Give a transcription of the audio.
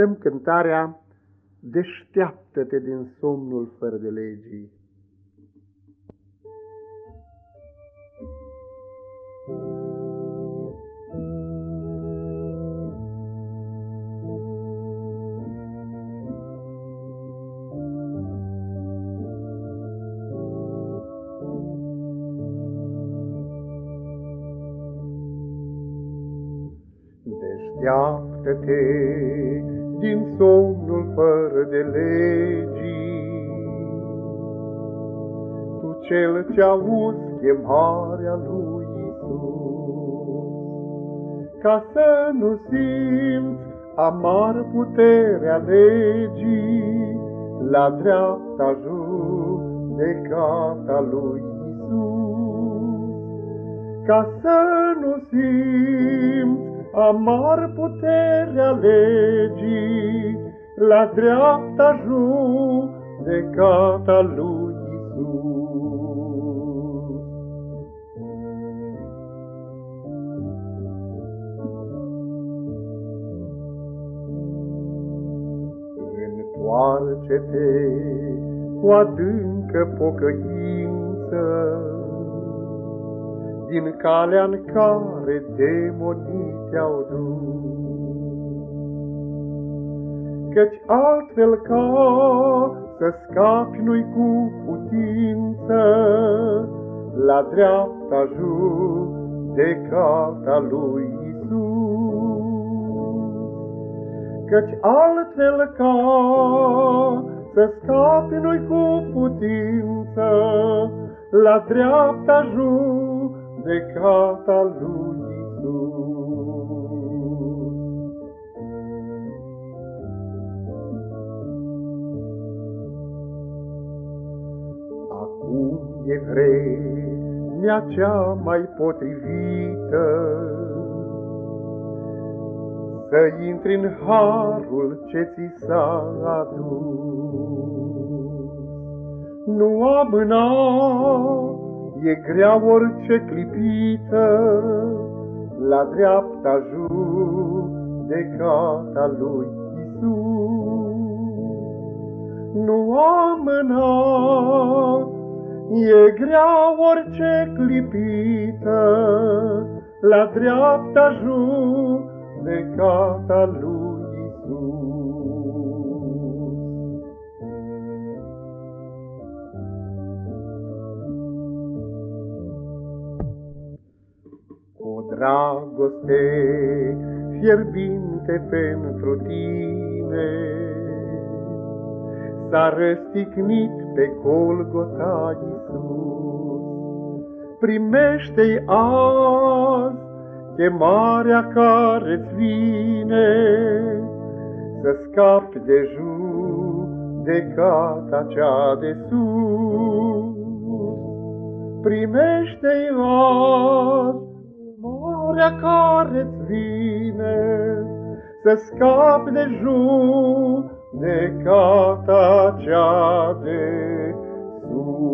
cântăm cântarea Deșteaptă-te din somnul fără de legii. Deșteaptă-te din somnul fără de legii. Tu cel ce auzi chemarea lui Isus, ca să nu simți amar puterea legii, la dreapta judecata lui Isus, ca să nu simți amar puterea legii, la dreapta judecata lui Isus. Întoarce-te cu adâncă pocăință, din calea în care demonii te-au dus. Căci altfel ca să scapi nu-i cu putință, la dreapta judecata lui Isus. Căci altfel ca să scapi nu-i cu putință, la dreapta judecata lui Acum e vremea cea mai potrivită Să intri în harul ce ți s-a adus. Nu amâna, e grea orice clipită, la dreapta judecata lui Isus. Nu amâna, e grea orice clipită, la dreapta judecata lui Isus. Dragoste fierbinte pentru tine. S-a răstignit pe Golgota Iisus. Primește-i azi chemarea care-ți vine, Să scapi de judecata cea de sus. Primește-i azi vremea care-ți vine, Să scapi de judecata cea de sus.